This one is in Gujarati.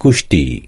কুষ্টি